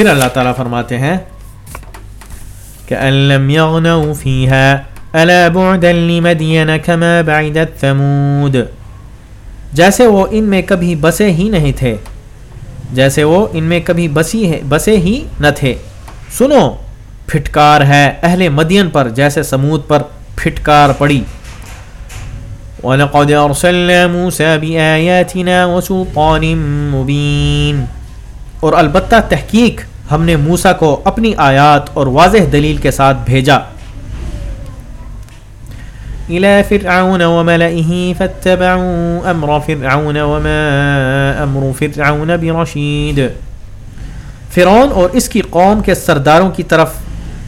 پھر اللہ تعالیٰ فرماتے ہیں کہ أَلَّمْ يَغْنَوْا جیسے وہ ان میں کبھی بسے ہی نہیں تھے، جیسے وہ ان میں کبھی بسی ہے، بسے ہی نہ تھے۔ سنو، پھٹکار ہے اہل مدین پر، جیسے سمود پر پھٹکار پڑی۔ وَلَقَدْ أَرْسَلْنَا مُوسَى بِآيَاتِنَا وَسُلْطَانٍ مُبِينٍ۔ اور البتہ تحقیق ہم نے موسا کو اپنی آیات اور واضح دلیل کے ساتھ بھیجا۔ إلى فرعون وملئه فاتبعوا أمر فرعون وما أمر فرعون برشيد۔ فرعون اور اس کی قوم کے سرداروں کی طرف،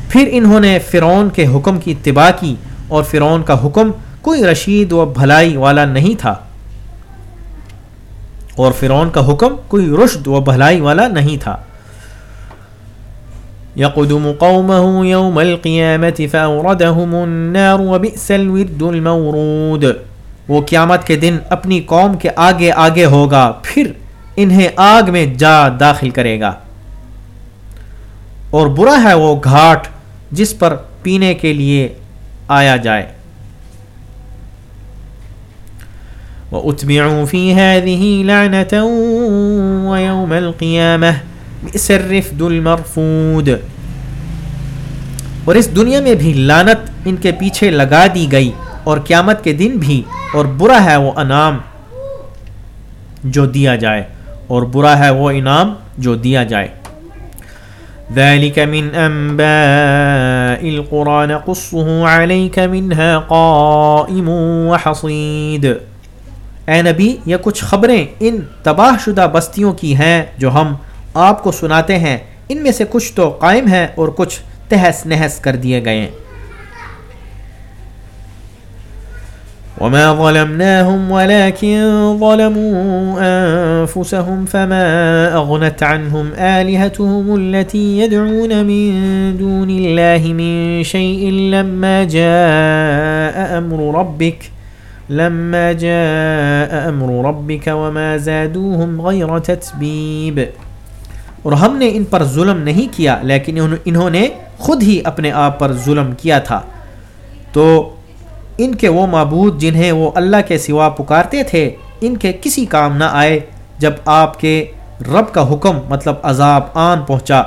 پھر انہوں نے فرعون کے حکم کی اتباع کی اور فرعون کا حکم کوئی رشید و بھلائی والا نہیں تھا۔ اور فرعون کا حکم کوئی رشد و بھلائی والا نہیں تھا۔ يقدم قومه يوم القيامة فأوردهم النار وبئس الورد المورود۔ وہ قیامت کے دن اپنی قوم کے آگے آگے ہوگا، پھر انہیں آگ میں جا داخل کرے گا۔ اور برا ہے وہ گھاٹ جس پر پینے کے لیے آیا جائے۔ وَأُتْبِعُوا فِي هَذِهِ لَعْنَةً وَيَوْمَ الْقِيَامَةِ۔ رفد المرفود اور اس دنیا میں بھی لانت ان کے پیچھے لگا دی گئی اور قیامت کے دن بھی، اور برا ہے وہ انعام جو دیا جائے، اور برا ہے وہ انعام جو دیا جائے۔ ذلك من انباء القرآن قصه عليك منها قائم وحصيد۔ اے نبی، یہ کچھ خبریں ان تباہ شدہ بستیوں کی ہیں جو ہم آپ کو سناتے ہیں۔ ان میں سے کچھ تو قائم ہیں اور کچھ تہس نہس کر دیے گئے وما ظلمناهم ولكن ظلموا أنفسهم فما أغنت عنهم آلهتهم التي يدعون من دون الله من شيء لما جاء أمر ربك، لما جاء أمر ربك وما زادوهم غير تتبيب۔ اور ہم نے ان پر ظلم نہیں کیا، لیکن انہوں نے خود ہی اپنے آپ پر ظلم کیا تھا۔ تو ان کے وہ معبود جنہیں وہ اللہ کے سوا پکارتے تھے، ان کے کسی کام نہ آئے جب آپ کے رب کا حکم مطلب عذاب آن پہنچا۔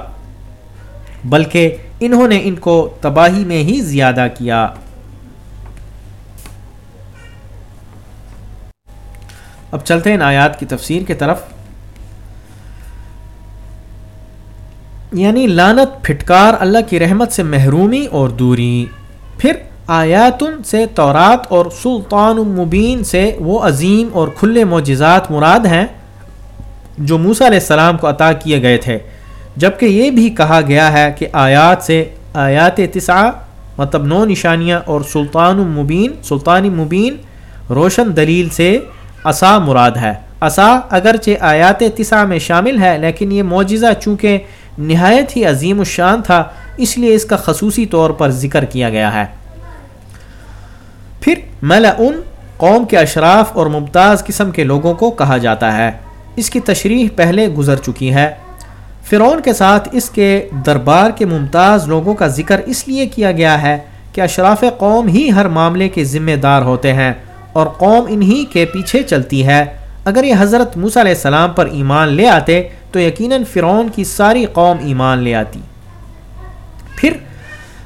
بلکہ انہوں نے ان کو تباہی میں ہی زیادہ کیا۔ اب چلتے ہیں آیات کی تفسیر کی طرف۔ یعنی لانت پھٹکار، اللہ کی رحمت سے محرومی اور دوری۔ پھر آیاتن سے تورات اور سلطان المبین سے وہ عظیم اور کھلے معجزات مراد ہیں جو موسیٰ علیہ السلام کو عطا کیے گئے تھے۔ جبکہ یہ بھی کہا گیا ہے کہ آیات سے آیات تسعہ مطلب نو نشانیاں اور سلطان المبین سلطان مبین روشن دلیل سے عصا مراد ہے۔ عصا اگرچہ آیات تسعہ میں شامل ہے، لیکن یہ معجزہ چونکہ نہایت ہی عظیم الشان تھا، اس لیے اس کا خصوصی طور پر ذکر کیا گیا ہے۔ پھر ملا قوم کے اشراف اور ممتاز قسم کے لوگوں کو کہا جاتا ہے۔ اس کی تشریح پہلے گزر چکی ہے۔ فرعون کے ساتھ اس کے دربار کے ممتاز لوگوں کا ذکر اس لیے کیا گیا ہے کہ اشراف قوم ہی ہر معاملے کے ذمہ دار ہوتے ہیں اور قوم انہی کے پیچھے چلتی ہے۔ اگر یہ حضرت موسیٰ علیہ السلام پر ایمان لے آتے تو یقیناً فرعون کی ساری قوم ایمان لے آتی۔ پھر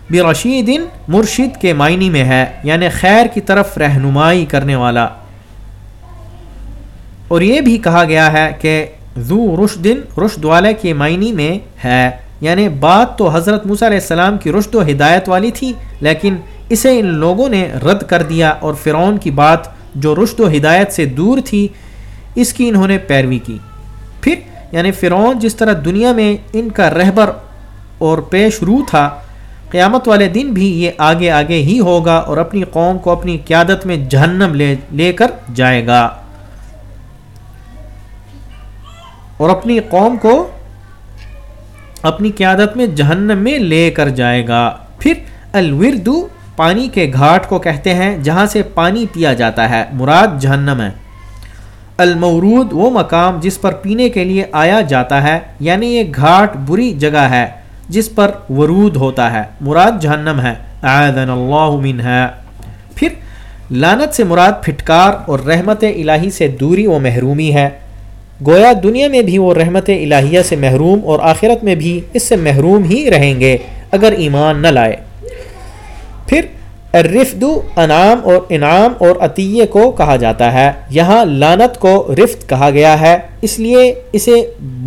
برشید مرشد کے معنی میں ہے یعنی خیر کی طرف رہنمائی کرنے والا۔ اور یہ بھی کہا گیا ہے کہ ذو رشدن رشد والے کے معنی میں ہے یعنی بات تو حضرت موسیٰ علیہ السلام کی رشد و ہدایت والی تھی، لیکن اسے ان لوگوں نے رد کر دیا اور فرعون کی بات جو رشد و ہدایت سے دور تھی اس کی انہوں نے پیروی کی۔ پھر یعنی فرعون جس طرح دنیا میں ان کا رہبر اور پیش رو تھا، قیامت والے دن بھی یہ آگے آگے ہی ہوگا اور اپنی قوم کو اپنی قیادت میں جہنم لے لے کر جائے گا۔ اور اپنی قوم کو اپنی قیادت میں جہنم میں لے کر جائے گا۔ پھر الوردو پانی کے گھاٹ کو کہتے ہیں، جہاں سے پانی پیا جاتا ہے، مراد جہنم ہے۔ المورود وہ مقام جس پر پینے کے لیے آیا جاتا ہے یعنی یہ گھاٹ بری جگہ ہے جس پر ورود ہوتا ہے۔ مراد جہنم ہے۔ اللہ ہے پھر لانت سے مراد پھٹکار اور رحمت الہی سے دوری و محرومی ہے۔ گویا دنیا میں بھی وہ رحمت الہیہ سے محروم اور آخرت میں بھی اس سے محروم ہی رہیں گے اگر ایمان نہ لائے۔ پھر رفد انعام اور انعام اور عطیے کو کہا جاتا ہے۔ یہاں لانت کو رفت کہا گیا ہے، اس لیے اسے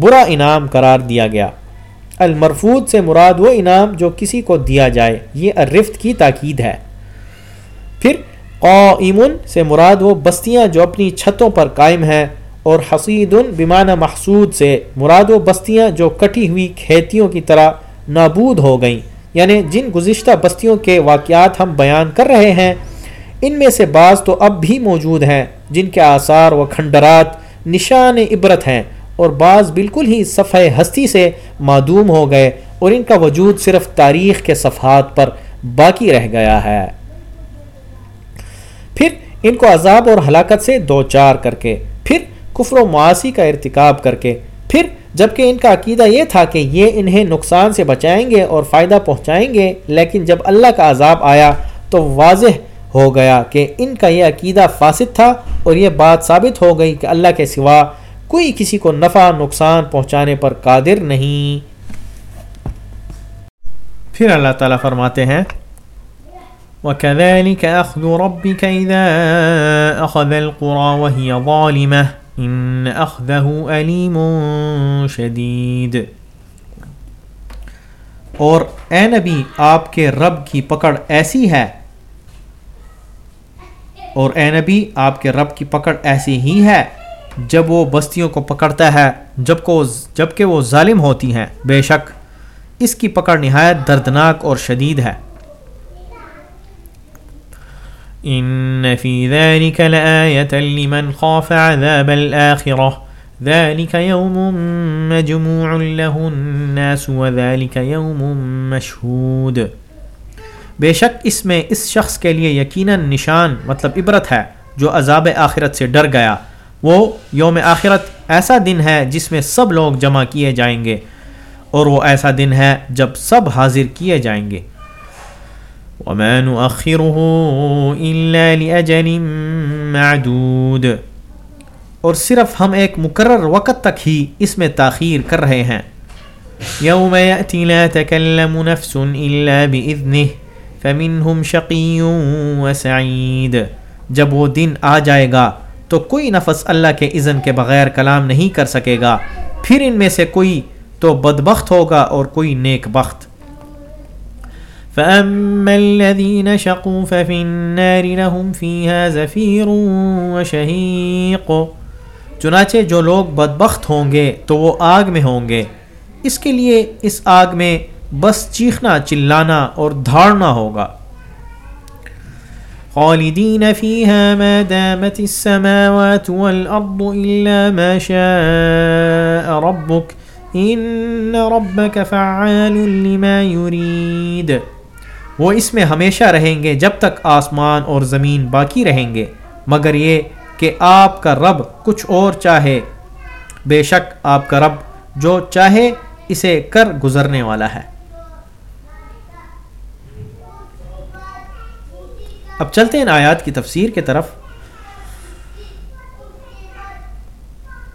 برا انعام قرار دیا گیا۔ المرفود سے مراد وہ انعام جو کسی کو دیا جائے، یہ الرفت کی تاکید ہے۔ پھر قائمن سے مراد وہ بستیاں جو اپنی چھتوں پر قائم ہیں، اور حسید بیمانہ محسود سے مراد و بستیاں جو کٹی ہوئی کھیتیوں کی طرح نابود ہو گئیں۔ یعنی جن گزشتہ بستیوں کے واقعات ہم بیان کر رہے ہیں، ان میں سے بعض تو اب بھی موجود ہیں، جن کے آثار و کھنڈرات نشان عبرت ہیں اور بعض بالکل ہی صفحہ ہستی سے معدوم ہو گئے اور ان کا وجود صرف تاریخ کے صفحات پر باقی رہ گیا ہے۔ پھر ان کو عذاب اور ہلاکت سے دو چار کر کے، پھر کفر و معاشی کا ارتکاب کر کے، پھر جبکہ ان کا عقیدہ یہ تھا کہ یہ انہیں نقصان سے بچائیں گے اور فائدہ پہنچائیں گے، لیکن جب اللہ کا عذاب آیا تو واضح ہو گیا کہ ان کا یہ عقیدہ فاسد تھا اور یہ بات ثابت ہو گئی کہ اللہ کے سوا کوئی کسی کو نفع، نقصان پہنچانے پر قادر نہیں۔ پھر اللہ تعالیٰ فرماتے ہیں، وَكَذَلِكَ أَخْذُ رَبِّكَ إِذَا أَخَذَ الْقُرَى وَهِيَ ظَالِمَةً۔ ان علیم شدید اور اے نبی، آپ کے رب کی پکڑ ایسی ہے۔ اور اے نبی، آپ کے رب کی پکڑ ایسی ہی ہے۔ جب وہ بستیوں کو پکڑتا ہے، جب کو، جبکہ وہ ظالم ہوتی ہیں، بے شک اس کی پکڑ نہایت دردناک اور شدید ہے۔ ان في ذلك لآية لمن خاف عذاب الآخرة ذلك يوم مجموع له الناس وذلك يوم مشهود۔ بے شک اس میں اس شخص کے لیے یقیناً نشان مطلب عبرت ہے، جو عذاب آخرت سے ڈر گیا۔ وہ یوم آخرت ایسا دن ہے جس میں سب لوگ جمع کیے جائیں گے، اور وہ ایسا دن ہے جب سب حاضر کیے جائیں گے۔ وما نؤخره إلا لأجل معدود۔ اور صرف ہم ایک مقرر وقت تک ہی اس میں تاخیر کر رہے ہیں۔ يوم يأتي لا تكلم نفس إلا بإذنه فمنهم شقي وسعيد۔ جب وہ دن آ جائے گا تو کوئی نفس اللہ کے اذن کے بغیر کلام نہیں کر سکے گا۔ پھر ان میں سے کوئی تو بدبخت ہوگا اور کوئی نیک بخت۔ فأما الذين شقوا ففي النار لهم فيها زفير وشهيق۔ چنانچہ جو لوگ بدبخت ہوں گے تو وہ آگ میں ہوں گے۔ اس کے لیے اس آگ میں بس چیخنا، چلانا اور دھاڑنا ہوگا۔ خالدین فیها ما دامت السماوات والارض الا ما شاء ربك ان ربك فعال لما يريد وہ اس میں ہمیشہ رہیں گے جب تک آسمان اور زمین باقی رہیں گے۔ مگر یہ کہ آپ کا رب کچھ اور چاہے۔ بے شک آپ کا رب جو چاہے اسے کر گزرنے والا ہے۔ اب چلتے ہیں آیات کی تفسیر کی طرف۔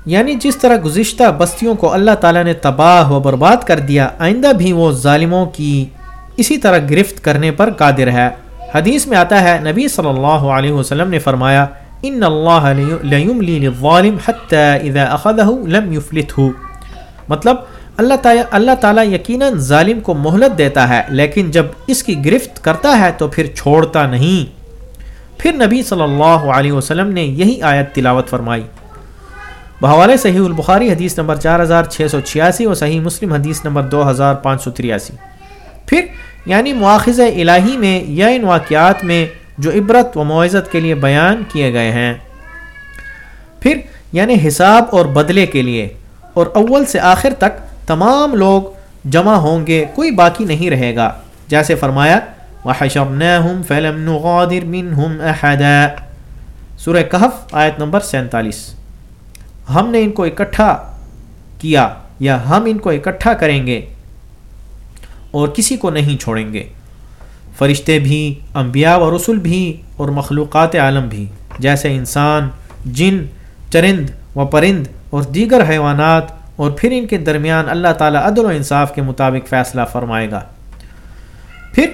یعنی جس طرح گزشتہ بستیوں کو اللہ تعالیٰ نے تباہ و برباد کر دیا، آئندہ بھی وہ ظالموں کی اسی طرح گرفت کرنے پر قادر ہے۔ حدیث میں آتا ہے، نبی صلی اللہ علیہ وسلم نے فرمایا، ان اللہ للظالم حتى اذا اخذه لم يفلته مطلب اللہ تعالیٰ اللہ تعالیٰ یقیناً ظالم کو مہلت دیتا ہے، لیکن جب اس کی گرفت کرتا ہے تو پھر چھوڑتا نہیں۔ پھر نبی صلی اللہ علیہ وسلم نے یہی آیت تلاوت فرمائی۔ بحوالے صحیح البخاری حدیث نمبر چار ہزار چھ سو چھیاسی اور صحیح مسلم حدیث نمبر دو ہزار پانچ سو تریاسی۔ پھر یعنی مواخذ الہی میں یا ان واقعات میں جو عبرت و معزت کے لیے بیان کیے گئے ہیں۔ پھر یعنی حساب اور بدلے کے لیے اور اول سے آخر تک تمام لوگ جمع ہوں گے، کوئی باقی نہیں رہے گا۔ جیسے فرمایا، وَحَشَرْنَاهُمْ فَلَمْ نُغَادِرْ مِنْهُمْ أَحَدًا۔ سورہ کہف آیت نمبر سینتالیس۔ ہم نے ان کو اکٹھا کیا یا ہم ان کو اکٹھا کریں گے۔ اور کسی کو نہیں چھوڑیں گے۔ فرشتے بھی، انبیاء و رسول بھی، اور مخلوقات عالم بھی۔ جیسے انسان، جن، چرند و پرند، اور دیگر حیوانات، اور پھر ان کے درمیان اللہ تعالیٰ عدل و انصاف کے مطابق فیصلہ فرمائے گا۔ پھر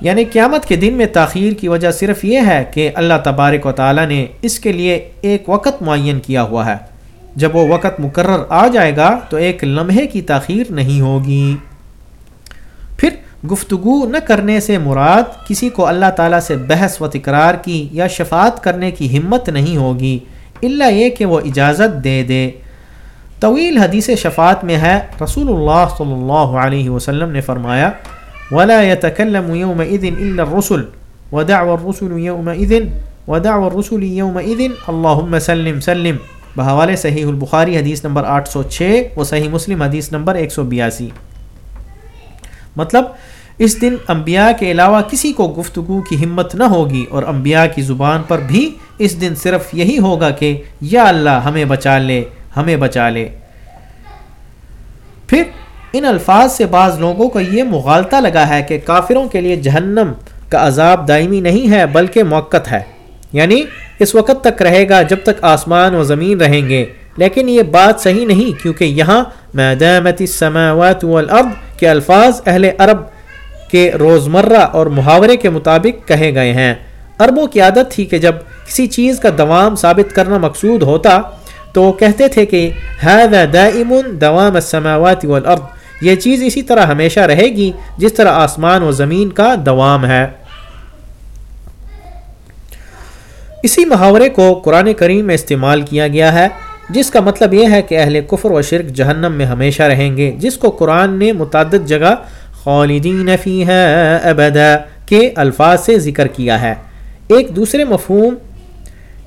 یعنی قیامت کے دن میں تاخیر کی وجہ صرف یہ ہے کہ اللہ تبارک و تعالیٰ نے اس کے لیے ایک وقت معین کیا ہوا ہے۔ جب وہ وقت مقرر آ جائے گا تو ایک لمحے کی تاخیر نہیں ہوگی۔ گفتگو نہ کرنے سے مراد کسی کو اللہ تعالیٰ سے بحث و تکرار کی یا شفاعت کرنے کی ہمت نہیں ہوگی اللہ یہ کہ وہ اجازت دے دے۔ طویل حدیث شفاعت میں ہے، رسول اللہ صلی اللہ علیہ وسلم نے فرمایا، ولا يتكلم يومئذ الا الرسل، ودعو الرسل يومئذ، ودعو الرسل يومئذ، اللهم سلم سلم۔ بحوالے صحیح البخاری حدیث نمبر 806 و صحیح مسلم حدیث نمبر 182 مطلب اس دن انبیاء کے علاوہ کسی کو گفتگو کی ہمت نہ ہوگی اور انبیاء کی زبان پر بھی اس دن صرف یہی ہوگا کہ یا اللہ ہمیں بچا لے، ہمیں بچا لے۔ پھر ان الفاظ سے بعض لوگوں کو یہ مغالطہ لگا ہے کہ کافروں کے لیے جہنم کا عذاب دائمی نہیں ہے، بلکہ موقع ہے۔ یعنی اس وقت تک رہے گا جب تک آسمان و زمین رہیں گے۔ لیکن یہ بات صحیح نہیں، کیونکہ یہاں میدمت السماوات والارض کے الفاظ اہل عرب کے روزمرہ اور محاورے کے مطابق کہے گئے ہیں۔ عربوں کی عادت تھی کہ جب کسی چیز کا دوام ثابت کرنا مقصود ہوتا تو وہ کہتے تھے کہ دائم دوام السماوات والارض یہ چیز اسی طرح ہمیشہ رہے گی جس طرح آسمان و زمین کا دوام ہے۔ اسی محاورے کو قرآن کریم میں استعمال کیا گیا ہے۔ جس کا مطلب یہ ہے کہ اہل کفر و شرک جہنم میں ہمیشہ رہیں گے، جس کو قرآن نے متعدد جگہ خالدین فیہا ابدا کے الفاظ سے ذکر کیا ہے۔ ایک دوسرے مفہوم،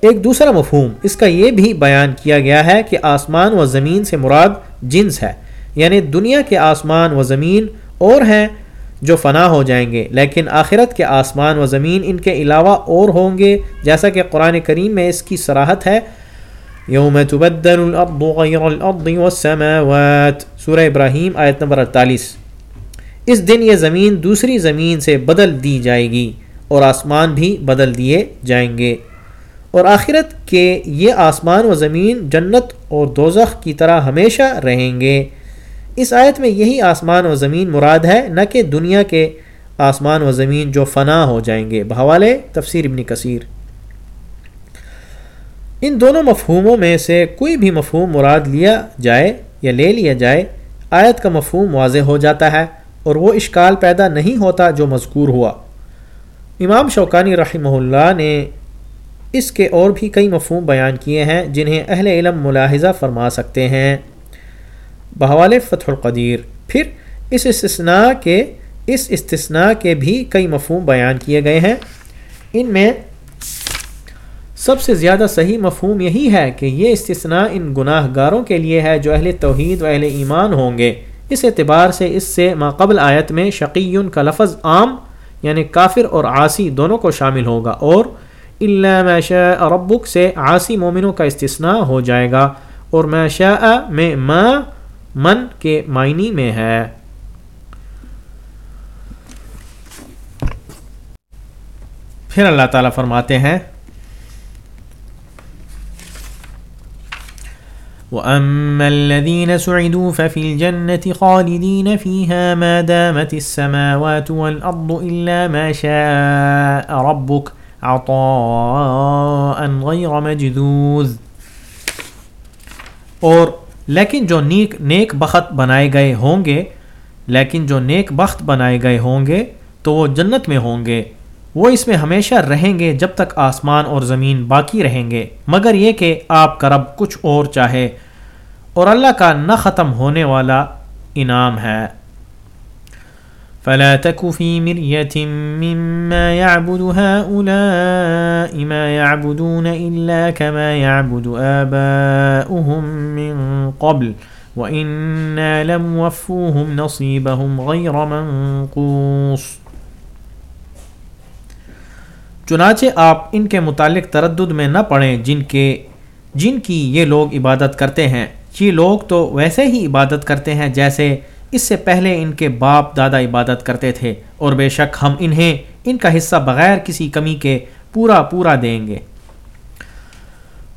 ایک دوسرا مفہوم، اس کا یہ بھی بیان کیا گیا ہے کہ آسمان و زمین سے مراد جنس ہے۔ یعنی دنیا کے آسمان و زمین اور ہیں جو فنا ہو جائیں گے، لیکن آخرت کے آسمان و زمین ان کے علاوہ اور ہوں گے، جیسا کہ قرآن کریم میں اس کی سراحت ہے۔ یوم تبدل الارض غیر الارض والسماوات. سورہ ابراہیم، آیت نمبر 48 اس دن یہ زمین دوسری زمین سے بدل دی جائے گی اور آسمان بھی بدل دیے جائیں گے۔ اور آخرت کے یہ آسمان و زمین جنت اور دوزخ کی طرح ہمیشہ رہیں گے۔ اس آیت میں یہی آسمان و زمین مراد ہے، نہ کہ دنیا کے آسمان و زمین جو فنا ہو جائیں گے۔ بحوالے تفسیر ابن کثیر۔ ان دونوں مفہوموں میں سے کوئی بھی مفہوم مراد لیا جائے یا لے لیا جائے، آیت کا مفہوم واضح ہو جاتا ہے اور وہ اشکال پیدا نہیں ہوتا جو مذکور ہوا۔ امام شوکانی رحمہ اللہ نے اس کے اور بھی کئی مفہوم بیان کیے ہیں جنہیں اہل علم ملاحظہ فرما سکتے ہیں۔ بحوال فتح القدیر، پھر اس استثناء کے، اس استثناء کے بھی کئی مفہوم بیان کیے گئے ہیں۔ ان میں سب سے زیادہ صحیح مفہوم یہی ہے کہ یہ استثناء ان گناہ گاروں کے لیے ہے جو اہل توحید و اہل ایمان ہوں گے۔ اس اعتبار سے اس سے ماقبل آیت میں شقیون کا لفظ عام یعنی کافر اور عاصی دونوں کو شامل ہوگا اور اللہ شاء ربک سے عاصی مومنوں کا استثناء ہو جائے گا اور ما شاء میں ما، من کے معنی میں ہے۔ پھر اللہ تعالیٰ فرماتے ہیں وأما الذين سعدوا ففي الجنة خالدين فيها ما دامت السماوات والأرض إلا ما شاء ربك عطاء غیر مجدوز اور لیکن جو نیک نیک بخت بنائے گئے ہوں گے، لیکن جو نیک بخت بنائے گئے ہوں گے تو وہ جنت میں ہوں گے۔ وہ اس میں ہمیشہ رہیں گے جب تک آسمان اور زمین باقی رہیں گے۔ مگر یہ کہ آپ کا رب کچھ اور چاہے اور اللہ کا نہ ختم ہونے والا انعام ہے۔ فلا تك في مرية مما يعبد هؤلاء ما يعبدون إلا كما يعبد آباؤهم من قبل وإنا لموفوهم نصيبهم غير منقوص۔ چنانچہ آپ ان کے متعلق تردد میں نہ پڑیں جن کے جن کی یہ لوگ عبادت کرتے ہیں۔ یہ لوگ تو ویسے ہی عبادت کرتے ہیں جیسے اس سے پہلے ان کے باپ دادا عبادت کرتے تھے، اور بے شک ہم انہیں ان کا حصہ بغیر کسی کمی کے پورا پورا دیں گے۔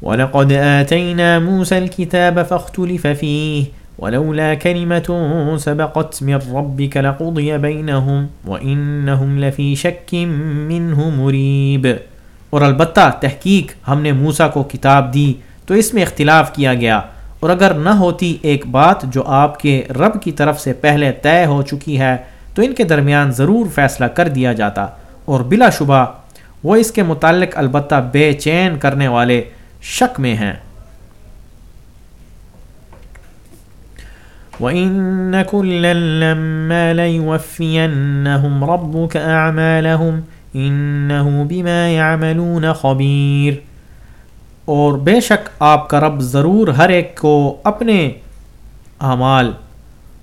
وَلَقَدْ آتَيْنَا مُوسَى الْكِتَابَ فَاخْتُلِفَ فِيهِ۔ ولولا كلمة سبقت من ربك لقضي بينهم وإنهم لفي شك منه مريب۔ اور البتہ تحقیق ہم نے موسا کو کتاب دی، تو اس میں اختلاف کیا گیا۔ اور اگر نہ ہوتی ایک بات جو آپ کے رب کی طرف سے پہلے طے ہو چکی ہے، تو ان کے درمیان ضرور فیصلہ کر دیا جاتا۔ اور بلا شبہ، وہ اس کے متعلق البتہ بے چین کرنے والے شک میں ہیں۔ وَإِنَّ كُلًّا لَمَّا لَيُوَفِّيَنَّهُمْ رَبُّكَ أَعْمَالَهُمْ إِنَّهُ بِمَا يَعْمَلُونَ خَبِيرٌ۔ اور بے شک آپ کا رب ضرور ہر ایک کو اپنے اعمال،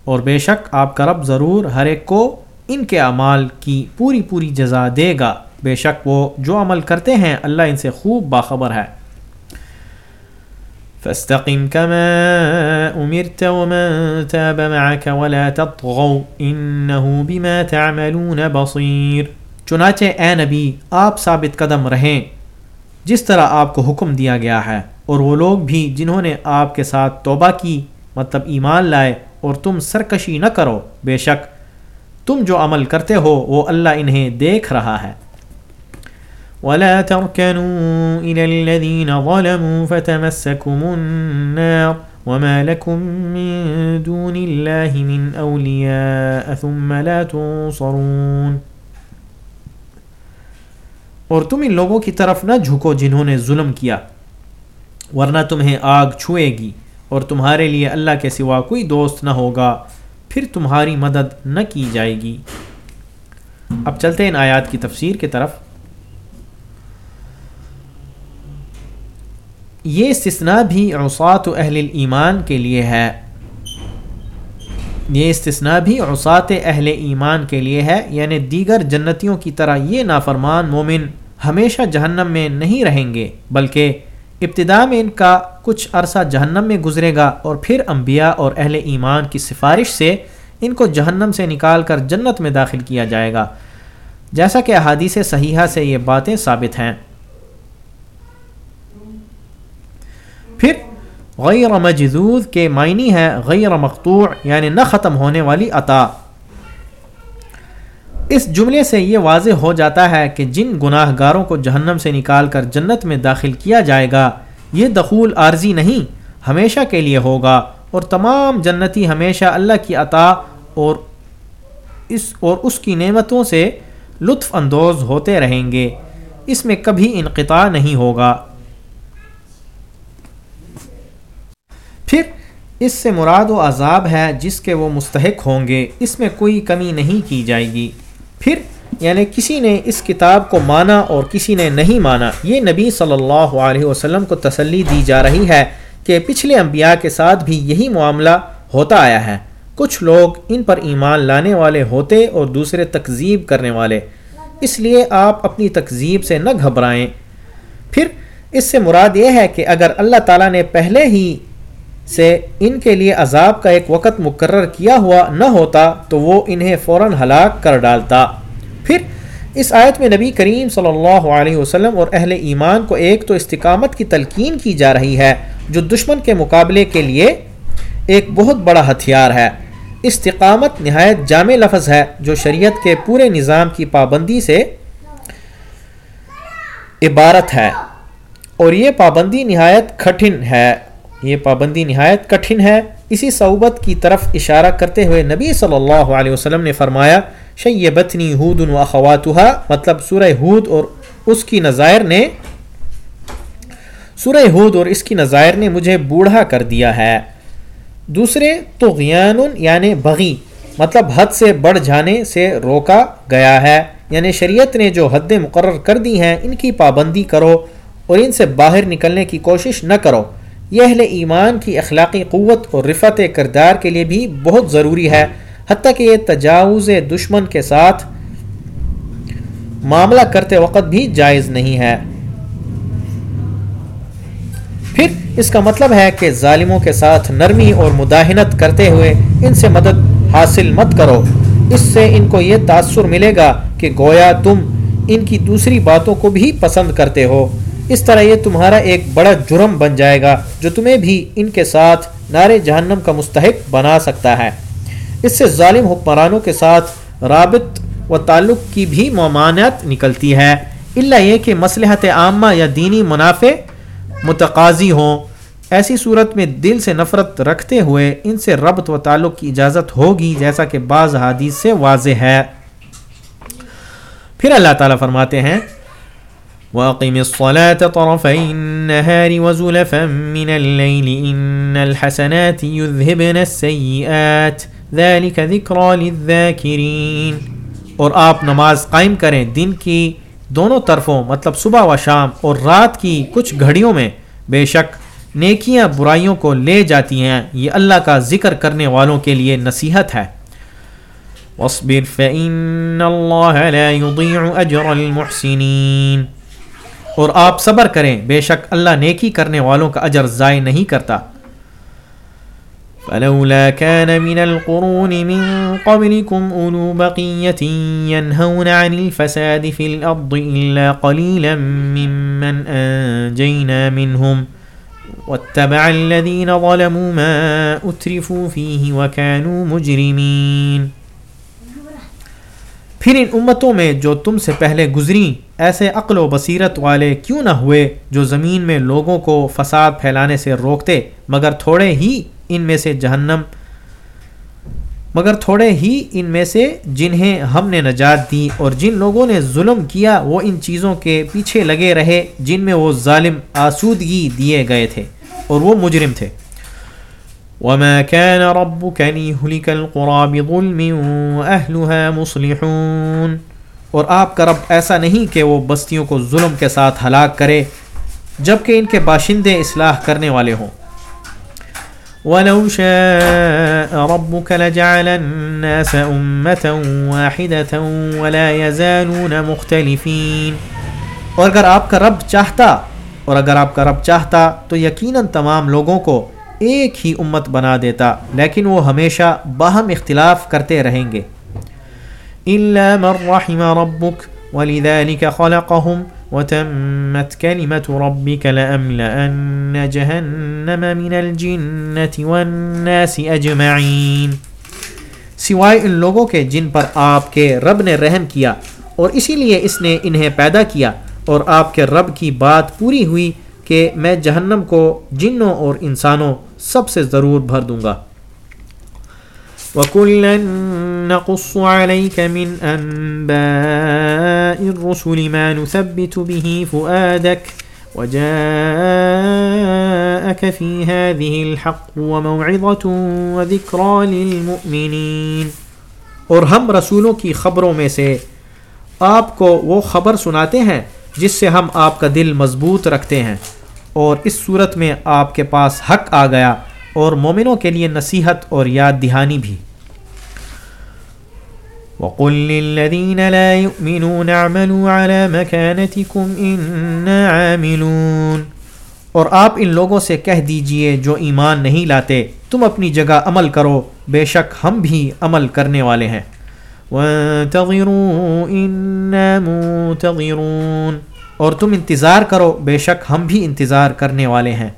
اور بے شک آپ کا رب ضرور ہر ایک کو ان کے اعمال کی پوری پوری جزا دے گا۔ بے شک وہ جو عمل کرتے ہیں، اللہ ان سے خوب باخبر ہے۔ فاستقم كما امرت ومن تاب معك ولا تطغوا انه بما تعملون بصير. چنانچہ اے نبی، آپ ثابت قدم رہیں۔ جس طرح آپ کو حکم دیا گیا ہے، اور وہ لوگ بھی جنہوں نے آپ کے ساتھ توبہ کی مطلب ایمان لائے، اور تم سرکشی نہ کرو، بے شک تم جو عمل کرتے ہو، وہ اللہ انہیں دیکھ رہا ہے۔ ولا تركنوا إلى الذين ظلموا فتمسكم النار وما لكم من دون الله من أولياء ثم لا تنصرون۔ اور تم ان لوگوں کی طرف نہ جھکو جنہوں نے ظلم کیا، ورنہ تمہیں آگ چھوئے گی اور تمہارے لیے اللہ کے سوا کوئی دوست نہ ہوگا، پھر تمہاری مدد نہ کی جائے گی۔ اب چلتے ہیں ان آیات کی تفسیر کی طرف۔ یہ استثناء بھی عصات و اہل ایمان کے لیے ہے۔ یہ استثناء بھی عصات اہل ایمان کے لیے ہے۔ یعنی دیگر جنتیوں کی طرح یہ نافرمان مومن ہمیشہ جہنم میں نہیں رہیں گے، بلکہ ابتدا میں ان کا کچھ عرصہ جہنم میں گزرے گا اور پھر انبیاء اور اہل ایمان کی سفارش سے ان کو جہنم سے نکال کر جنت میں داخل کیا جائے گا۔ جیسا کہ احادیث صحیحہ سے یہ باتیں ثابت ہیں پھر غیر مجذوذ کے معنی ہے غیر مقطوع یعنی نہ ختم ہونے والی عطا۔ اس جملے سے یہ واضح ہو جاتا ہے کہ جن گناہ گاروں کو جہنم سے نکال کر جنت میں داخل کیا جائے گا، یہ دخول عارضی نہیں، ہمیشہ کے لیے ہوگا۔ اور تمام جنتی ہمیشہ اللہ کی عطا اور اس اور اس کی نعمتوں سے لطف اندوز ہوتے رہیں گے۔ اس میں کبھی انقطاع نہیں ہوگا۔ پھر اس سے مراد و عذاب ہے جس کے وہ مستحق ہوں گے، اس میں کوئی کمی نہیں کی جائے گی۔ پھر یعنی کسی نے اس کتاب کو مانا اور کسی نے نہیں مانا، یہ نبی صلی اللہ علیہ وسلم کو تسلی دی جا رہی ہے کہ پچھلے انبیاء کے ساتھ بھی یہی معاملہ ہوتا آیا ہے۔ کچھ لوگ ان پر ایمان لانے والے ہوتے اور دوسرے تکذیب کرنے والے۔ اس لیے آپ اپنی تکذیب سے نہ گھبرائیں۔ پھر اس سے مراد یہ ہے کہ اگر اللہ تعالیٰ نے پہلے ہی سے ان کے لیے عذاب کا ایک وقت مقرر کیا ہوا نہ ہوتا تو وہ انہیں فوراً ہلاک کر ڈالتا۔ پھر اس آیت میں نبی کریم صلی اللہ علیہ وسلم اور اہل ایمان کو ایک تو استقامت کی تلقین کی جا رہی ہے، جو دشمن کے مقابلے کے لیے ایک بہت بڑا ہتھیار ہے۔ استقامت نہایت جامع لفظ ہے، جو شریعت کے پورے نظام کی پابندی سے عبارت ہے۔ اور یہ پابندی نہایت کٹھن ہے۔ یہ پابندی نہایت کٹھن ہے۔ اسی صعوبت کی طرف اشارہ کرتے ہوئے نبی صلی اللہ علیہ وسلم نے فرمایا، شیبتنی ہود و اخواتہ مطلب سورہ ہود اور اس کی نظائر نے، سورہ ہود اور اس کی نظائر نے مجھے بوڑھا کر دیا ہے۔ دوسرے تو غیان یعنی بغی مطلب حد سے بڑھ جانے سے روکا گیا ہے۔ یعنی شریعت نے جو حد مقرر کر دی ہیں، ان کی پابندی کرو اور ان سے باہر نکلنے کی کوشش نہ کرو۔ یہ اہل ایمان کی اخلاقی قوت اور رفت کردار کے لیے بھی بہت ضروری ہے، حتیٰ کہ یہ تجاوز دشمن کے ساتھ معاملہ کرتے وقت بھی جائز نہیں ہے۔ پھر اس کا مطلب ہے کہ ظالموں کے ساتھ نرمی اور مداحنت کرتے ہوئے ان سے مدد حاصل مت کرو۔ اس سے ان کو یہ تاثر ملے گا کہ گویا تم ان کی دوسری باتوں کو بھی پسند کرتے ہو۔ اس طرح یہ تمہارا ایک بڑا جرم بن جائے گا جو تمہیں بھی ان کے ساتھ نار جہنم کا مستحق بنا سکتا ہے۔ اس سے ظالم حکمرانوں کے ساتھ رابط و تعلق کی بھی ممانعت نکلتی ہے۔ اللہ یہ کہ مصلحت عامہ یا دینی منافع متقاضی ہوں۔ ایسی صورت میں دل سے نفرت رکھتے ہوئے ان سے ربط و تعلق کی اجازت ہوگی جیسا کہ بعض حادیث سے واضح ہے۔ پھر اللہ تعالیٰ فرماتے ہیں واقم الصلاة طرفي النهار وزلفا من الليل إن الحسنات يذهبن السيئات ذلك ذكرى للذاكرين۔ اور آپ نماز قائم کریں دن کی دونوں طرفوں مطلب صبح و شام اور رات کی کچھ گھڑیوں میں، بے شک نیکیاں برائیوں کو لے جاتی ہیں۔ یہ اللہ کا ذکر کرنے والوں کے لیے نصیحت ہے۔ واصبر فإن الله لا يضيع أجر المحسنين۔ اور آپ صبر کریں، بے شک اللہ نیکی کرنے والوں کا اجر ضائع نہیں کرتا۔ فلولا كان من القرون من قبلكم أولو بقية ينهون عن الفساد في الأرض إلا قليلا ممن أنجينا منهم واتبع الذين ظلموا ما أترفوا فيه وكانوا مجرمين پھر ان امتوں میں جو تم سے پہلے گزری ایسے عقل و بصیرت والے کیوں نہ ہوئے جو زمین میں لوگوں کو فساد پھیلانے سے روکتے، مگر تھوڑے ہی ان میں سے جہنم، مگر تھوڑے ہی ان میں سے جنہیں ہم نے نجات دی اور جن لوگوں نے ظلم کیا، وہ ان چیزوں کے پیچھے لگے رہے جن میں وہ ظالم آسودگی دیے گئے تھے اور وہ مجرم تھے۔ وما كان ربك ليهلك القرى بظلم واهلها مصلحون۔ اور آپ کا رب ایسا نہیں کہ وہ بستیوں کو ظلم کے ساتھ ہلاک کرے، جبکہ ان کے باشندے اصلاح کرنے والے ہوں۔ ولو شاء ربك لجعل الناس أمة واحدة ولا يزالون مختلفين۔ اور اگر آپ کا رب چاہتا، اور اگر آپ کا رب چاہتا، تو یقیناً تمام لوگوں کو ایک ہی امت بنا دیتا، لیکن وہ ہمیشہ باہم اختلاف کرتے رہیں گے۔ إلا من رحم ربك ولذلك خلقهم وتمت كلمة ربك لأملأن جهنم من الجنة والناس أجمعين۔ سوائے ان لوگوں کے جن پر آپ کے رب نے رحم کیا، اور اسی لیے اس نے انہیں پیدا کیا، اور آپ کے رب کی بات پوری ہوئی کہ میں جہنم کو جنوں اور انسانوں سب سے ضرور بھر دوں گا۔ وَكُلًّا نَقُصُّ عَلَيْكَ مِنْ أَنْبَاءِ الرُّسُلِ مَا نُثَبِّتُ بِهِ فُؤَادَكَ وَجَاءَكَ فِي هَذِهِ الْحَقُّ وَمَوْعِظَةٌ وَذِكْرَى لِلْمُؤْمِنِينَ۔ اور ہم رسولوں کی خبروں میں سے آپ کو وہ خبر سناتے ہیں جس سے ہم آپ کا دل مضبوط رکھتے ہیں۔ اور اس صورت میں آپ کے پاس حق آ گیا اور مومنوں کے لیے نصیحت اور یاد دہانی بھی۔ وَقُلْ لِلَّذِينَ لَا يُؤْمِنُونَ اعْمَلُوا عَلَى مَكَانَتِكُمْ إِنَّا عَامِلُونَ۔ اور آپ ان لوگوں سے کہہ دیجیے جو ایمان نہیں لاتے، تم اپنی جگہ عمل کرو، بے شک ہم بھی عمل کرنے والے ہیں۔ وَانْتَظِرُوا إِنَّا مُنْتَظِرُونَ۔ اور تم انتظار کرو، بے شک ہم بھی انتظار کرنے والے ہیں۔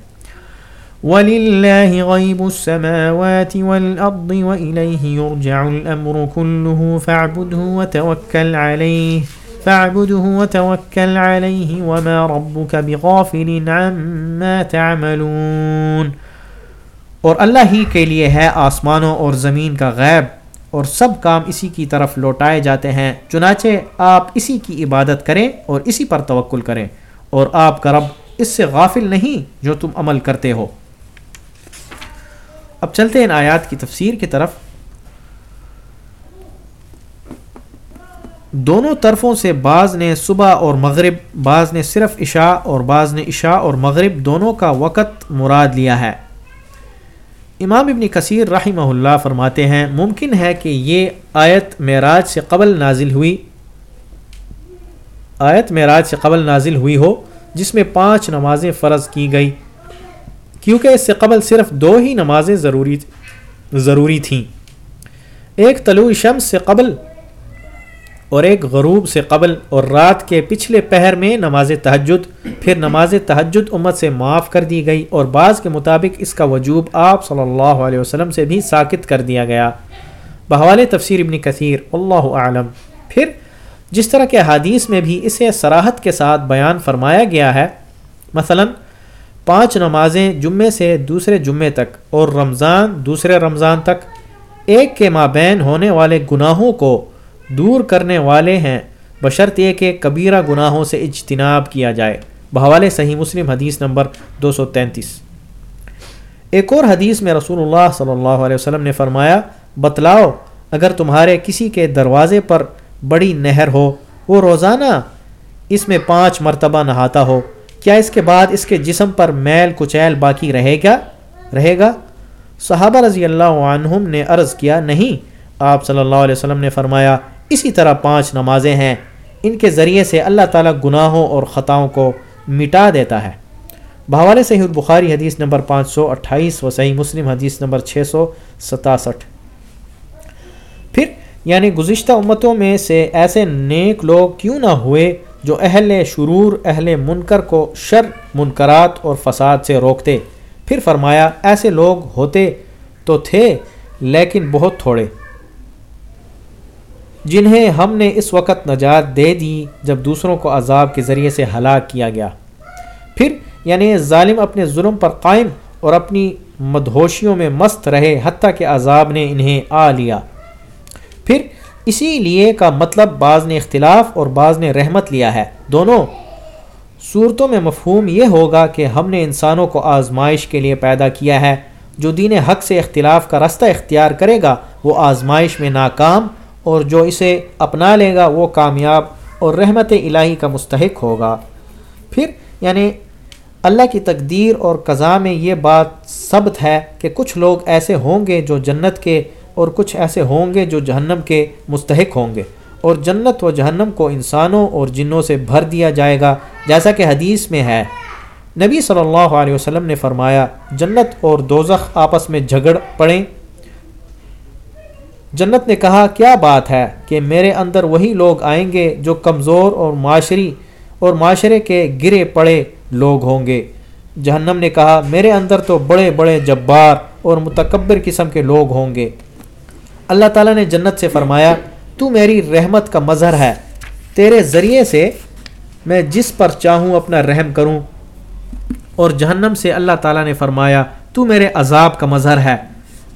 وَلِلَّهِ غَيْبُ السَّمَاوَاتِ وَالْأَرْضِ وَإِلَيْهِ يُرْجَعُ الْأَمْرُ كُلُّهُ فَاعْبُدْهُ وَتَوَكَّلْ عَلَيْهِ، فَاعْبُدْهُ وَتَوَكَّلْ عَلَيْهِ وَمَا رَبُّكَ بِغَافِلٍ عَمَّا تَعْمَلُونَ۔ اور اللہ ہی کے لیے ہے آسمانوں اور زمین کا غیب۔ اور سب کام اسی کی طرف لوٹائے جاتے ہیں، چنانچہ آپ اسی کی عبادت کریں اور اسی پر توکل کریں۔ اور آپ کا رب اس سے غافل نہیں جو تم عمل کرتے ہو۔ اب چلتے ہیں ان آیات کی تفسیر کی طرف۔ دونوں طرفوں سے بعض نے صبح اور مغرب، بعض نے صرف عشاء اور بعض نے عشاء اور مغرب، دونوں کا وقت مراد لیا ہے۔ امام ابن کثیر رحمہ اللہ فرماتے ہیں، ممکن ہے کہ یہ آیت معراج سے قبل نازل ہوئی، آیت معراج سے قبل نازل ہوئی ہو، جس میں پانچ نمازیں فرض کی گئی۔ کیونکہ اس سے قبل صرف دو ہی نمازیں ضروری ضروری تھیں۔ ایک طلوع شمس سے قبل اور ایک غروب سے قبل اور رات کے پچھلے پہر میں نماز تہجد، پھر نماز تہجد امت سے معاف کر دی گئی اور بعض کے مطابق اس کا وجوب آپ صلی اللہ علیہ وسلم سے بھی ساکت کر دیا گیا۔ بحوال تفسیر ابن کثیر اللہ عالم پھر جس طرح کے حادیث میں بھی اسے سراحت کے ساتھ بیان فرمایا گیا ہے، مثلا پانچ نمازیں جمعے سے دوسرے جمعے تک اور رمضان دوسرے رمضان تک، ایک کے مابین ہونے والے گناہوں کو دور کرنے والے ہیں۔ بشرط یہ کہ کبیرہ گناہوں سے اجتناب کیا جائے۔ بحوالے صحیح مسلم حدیث نمبر دو سو تینتیس۔ ایک اور حدیث میں رسول اللہ صلی اللہ علیہ وسلم نے فرمایا، بتلاؤ، اگر تمہارے کسی کے دروازے پر بڑی نہر ہو، وہ روزانہ اس میں پانچ مرتبہ نہاتا ہو، کیا اس کے بعد اس کے جسم پر میل کچیل باقی رہے گا؟ رہے گا۔ صحابہ رضی اللہ عنہم نے عرض کیا، نہیں۔ آپ صلی اللہ علیہ وسلم نے فرمایا اسی طرح پانچ نمازیں ہیں، ان کے ذریعے سے اللہ تعالیٰ گناہوں اور خطاؤں کو مٹا دیتا ہے۔ بحوالے صحیح البخاری حدیث نمبر پانچ سو اٹھائیس و صحیح مسلم حدیث نمبر چھ سو ستاسٹھ۔ پھر یعنی گزشتہ امتوں میں سے ایسے نیک لوگ کیوں نہ ہوئے جو اہل شرور، اہل منکر کو شر، منکرات اور فساد سے روکتے۔ پھر فرمایا، ایسے لوگ ہوتے تو تھے لیکن بہت تھوڑے۔ جنہیں ہم نے اس وقت نجات دے دی جب دوسروں کو عذاب کے ذریعے سے ہلاک کیا گیا۔ پھر یعنی ظالم اپنے ظلم پر قائم اور اپنی مدہوشیوں میں مست رہے حتیٰ کہ عذاب نے انہیں آ لیا۔ پھر، اسی لیے کا مطلب بعض نے اختلاف اور بعض نے رحمت لیا ہے۔ دونوں صورتوں میں مفہوم یہ ہوگا کہ ہم نے انسانوں کو آزمائش کے لیے پیدا کیا ہے۔ جو دین حق سے اختلاف کا رستہ اختیار کرے گا، وہ آزمائش میں ناکام اور جو اسے اپنا لے گا وہ کامیاب اور رحمت الہی کا مستحق ہوگا۔ پھر یعنی اللہ کی تقدیر اور قضاء میں یہ بات ثبت ہے کہ کچھ لوگ ایسے ہوں گے جو جنت کے اور کچھ ایسے ہوں گے جو جہنم کے مستحق ہوں گے۔ اور جنت و جہنم کو انسانوں اور جنوں سے بھر دیا جائے گا، جیسا کہ حدیث میں ہے۔ نبی صلی اللہ علیہ وسلم نے فرمایا، جنت اور دوزخ آپس میں جھگڑ پڑیں۔ جنت نے کہا، کیا بات ہے کہ میرے اندر وہی لوگ آئیں گے جو کمزور اور معاشری اور معاشرے کے گرے پڑے لوگ ہوں گے؟ جہنم نے کہا، میرے اندر تو بڑے بڑے جبار اور متکبر قسم کے لوگ ہوں گے۔ اللہ تعالیٰ نے جنت سے فرمایا، تو میری رحمت کا مظہر ہے، تیرے ذریعے سے میں جس پر چاہوں اپنا رحم کروں۔ اور جہنم سے اللہ تعالیٰ نے فرمایا، تو میرے عذاب کا مظہر ہے۔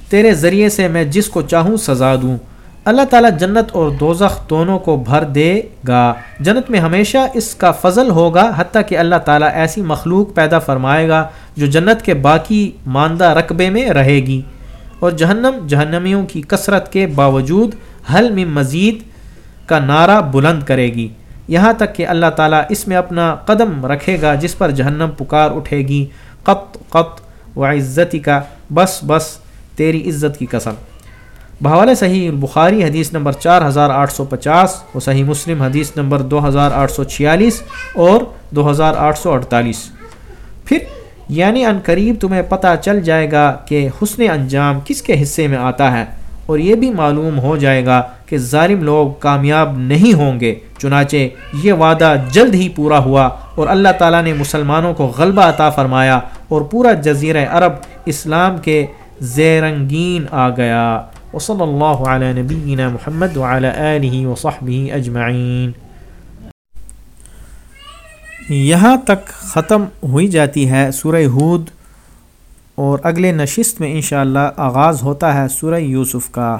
تیرے ذریعے سے میں جس کو چاہوں سزا دوں۔ اللہ تعالیٰ جنت اور دوزخ دونوں کو بھر دے گا۔ جنت میں ہمیشہ اس کا فضل ہوگا، حتیٰ کہ اللہ تعالیٰ ایسی مخلوق پیدا فرمائے گا جو جنت کے باقی ماندہ رقبے میں رہے گی۔ اور جہنم جہنمیوں کی کثرت کے باوجود حل میں مزید کا نعرہ بلند کرے گی۔ یہاں تک کہ اللہ تعالیٰ اس میں اپنا قدم رکھے گا جس پر جہنم پکار اٹھے گی۔ قط قط و عزتی کا بس بس تیری عزت کی قسم۔ بحوالِ صحیح البخاری حدیث نمبر چار ہزار آٹھ سو پچاس و صحیح مسلم حدیث نمبر دو ہزار آٹھ سو چھیالیس اور دو ہزار آٹھ سو اڑتالیس۔ پھر یعنی ان قریب تمہیں پتہ چل جائے گا کہ حسن انجام کس کے حصے میں آتا ہے اور یہ بھی معلوم ہو جائے گا کہ ظالم لوگ کامیاب نہیں ہوں گے، چنانچہ یہ وعدہ جلد ہی پورا ہوا اور اللہ تعالیٰ نے مسلمانوں کو غلبہ عطا فرمایا اور پورا جزیرہ عرب اسلام کے زیرنگین آ گیا۔ وصلی اللہ علیہ نبینا محمد آلہ وصحبہ اجمعین۔ یہاں تک ختم ہوئی جاتی ہے سورہ ہود اور اگلے نشست میں انشاءاللہ آغاز ہوتا ہے سورہ یوسف کا۔